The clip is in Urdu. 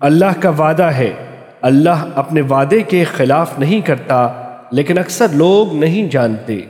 اللہ کا وعدہ ہے۔ اللہ اپنے وعدے کے خلاف نہیں کرتا، لیکن اکثر لوگ نہیں جانتے۔